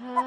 Ha ha ha!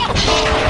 Yeah.